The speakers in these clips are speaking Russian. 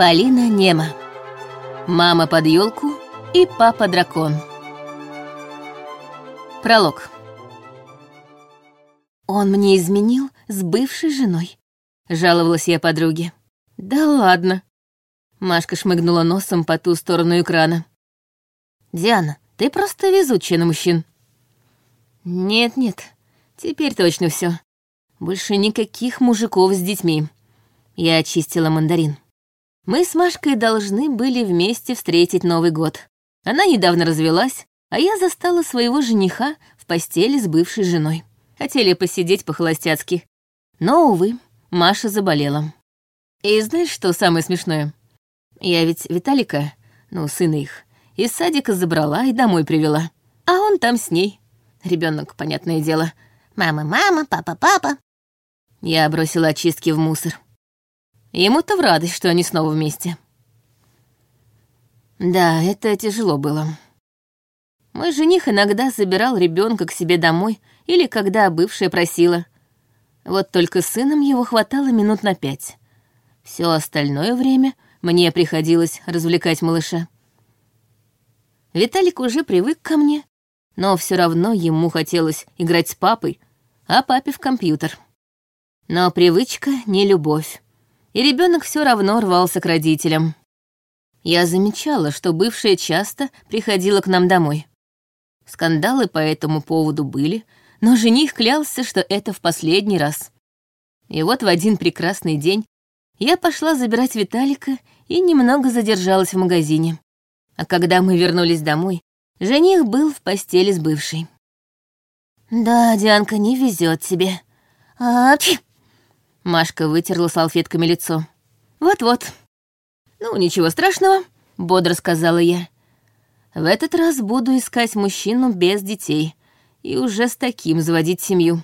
Полина Нема. Мама под елку и папа дракон. Пролог. Он мне изменил с бывшей женой. Жаловалась я подруге. Да ладно. Машка шмыгнула носом по ту сторону экрана. Диана, ты просто везучая на мужчин. Нет-нет, теперь точно все. Больше никаких мужиков с детьми. Я очистила мандарин. Мы с Машкой должны были вместе встретить Новый год. Она недавно развелась, а я застала своего жениха в постели с бывшей женой. Хотели посидеть по-холостяцки. Но, увы, Маша заболела. И знаешь, что самое смешное? Я ведь Виталика, ну, сына их, из садика забрала и домой привела. А он там с ней. Ребенок, понятное дело. Мама, мама, папа, папа. Я бросила очистки в мусор. Ему-то в радость, что они снова вместе. Да, это тяжело было. Мой жених иногда забирал ребенка к себе домой или когда бывшая просила. Вот только сыном его хватало минут на пять. Все остальное время мне приходилось развлекать малыша. Виталик уже привык ко мне, но все равно ему хотелось играть с папой, а папе в компьютер. Но привычка не любовь и ребенок все равно рвался к родителям. Я замечала, что бывшая часто приходила к нам домой. Скандалы по этому поводу были, но жених клялся, что это в последний раз. И вот в один прекрасный день я пошла забирать Виталика и немного задержалась в магазине. А когда мы вернулись домой, жених был в постели с бывшей. «Да, Дианка, не везет тебе. А, Машка вытерла салфетками лицо. «Вот-вот. Ну, ничего страшного», — бодро сказала я. «В этот раз буду искать мужчину без детей и уже с таким заводить семью».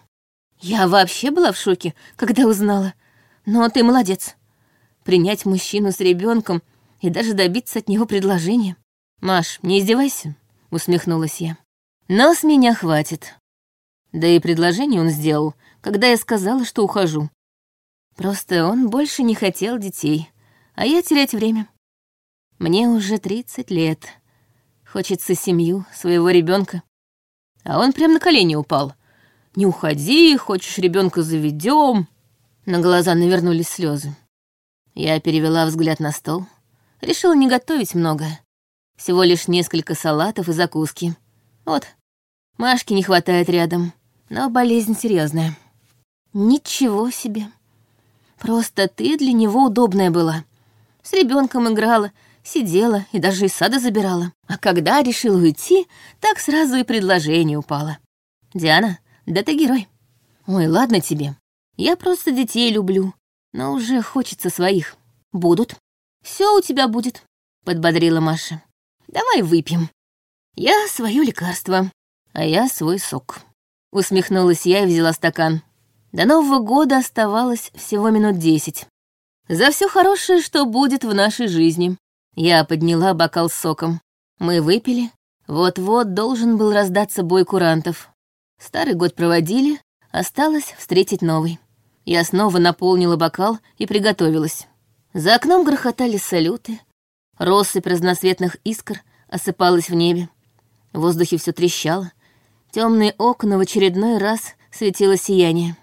Я вообще была в шоке, когда узнала. Но ты молодец. Принять мужчину с ребенком и даже добиться от него предложения. «Маш, не издевайся», — усмехнулась я. «Но с меня хватит». Да и предложение он сделал, когда я сказала, что ухожу. Просто он больше не хотел детей, а я терять время. Мне уже 30 лет. Хочется семью, своего ребенка. А он прям на колени упал. «Не уходи, хочешь ребенка заведем. На глаза навернулись слезы. Я перевела взгляд на стол. Решила не готовить много. Всего лишь несколько салатов и закуски. Вот, Машки не хватает рядом, но болезнь серьезная. Ничего себе. Просто ты для него удобная была. С ребенком играла, сидела и даже из сада забирала. А когда решила уйти, так сразу и предложение упало. Диана, да ты герой. Ой, ладно тебе. Я просто детей люблю, но уже хочется своих. Будут. Все у тебя будет, подбодрила Маша. Давай выпьем. Я свое лекарство, а я свой сок. Усмехнулась я и взяла стакан. До Нового года оставалось всего минут десять. За все хорошее, что будет в нашей жизни. Я подняла бокал с соком. Мы выпили. Вот-вот должен был раздаться бой курантов. Старый год проводили, осталось встретить новый. Я снова наполнила бокал и приготовилась. За окном грохотали салюты. Россыпь разноцветных искр осыпалась в небе. В воздухе все трещало. Темные окна в очередной раз светило сияние.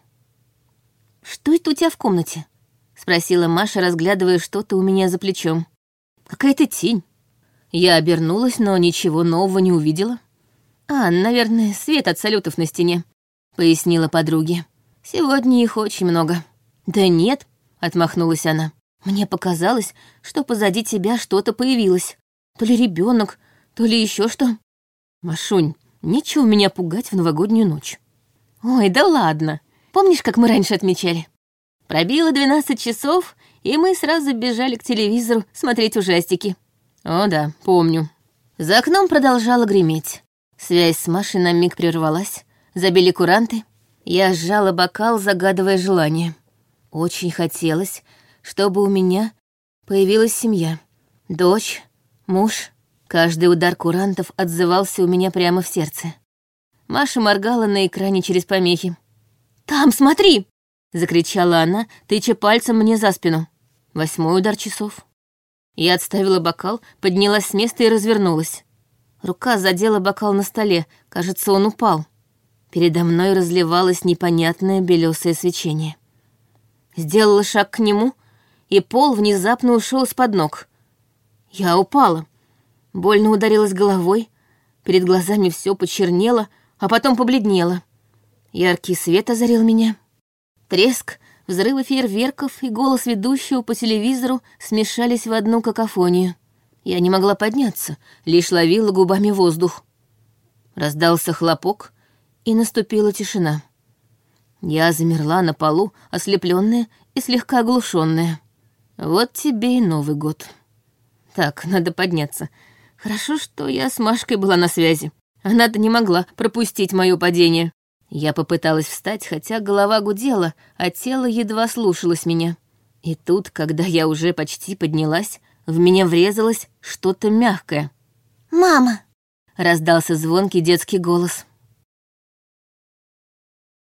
«Что это у тебя в комнате?» — спросила Маша, разглядывая что-то у меня за плечом. «Какая-то тень». Я обернулась, но ничего нового не увидела. «А, наверное, свет от салютов на стене», — пояснила подруге. «Сегодня их очень много». «Да нет», — отмахнулась она. «Мне показалось, что позади тебя что-то появилось. То ли ребенок, то ли еще что». «Машунь, нечего меня пугать в новогоднюю ночь». «Ой, да ладно», Помнишь, как мы раньше отмечали? Пробило 12 часов, и мы сразу бежали к телевизору смотреть ужастики. О да, помню. За окном продолжало греметь. Связь с Машей на миг прервалась. Забили куранты. Я сжала бокал, загадывая желание. Очень хотелось, чтобы у меня появилась семья. Дочь, муж. Каждый удар курантов отзывался у меня прямо в сердце. Маша моргала на экране через помехи. «Там, смотри!» — закричала она, тыча пальцем мне за спину. Восьмой удар часов. Я отставила бокал, поднялась с места и развернулась. Рука задела бокал на столе, кажется, он упал. Передо мной разливалось непонятное белесое свечение. Сделала шаг к нему, и пол внезапно ушел из-под ног. Я упала. Больно ударилась головой, перед глазами все почернело, а потом побледнело. Яркий свет озарил меня. Треск, взрывы фейерверков и голос ведущего по телевизору смешались в одну какофонию. Я не могла подняться, лишь ловила губами воздух. Раздался хлопок, и наступила тишина. Я замерла на полу, ослепленная и слегка оглушенная. Вот тебе и Новый год. Так, надо подняться. Хорошо, что я с Машкой была на связи. Она-то не могла пропустить мое падение. Я попыталась встать, хотя голова гудела, а тело едва слушалось меня. И тут, когда я уже почти поднялась, в меня врезалось что-то мягкое. «Мама!» — раздался звонкий детский голос.